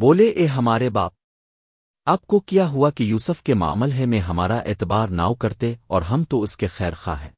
بولے، اے ہمارے باپ، آپ کو کیا ہوا کہ یوسف کے معامل ہے میں ہمارا اعتبار ناؤ کرتے اور ہم تو اس کے خیر خواہ ہیں۔